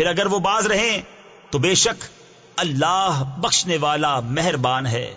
پھر اگر وہ باز رہیں تو بے شک اللہ بخشنے والا مہربان ہے۔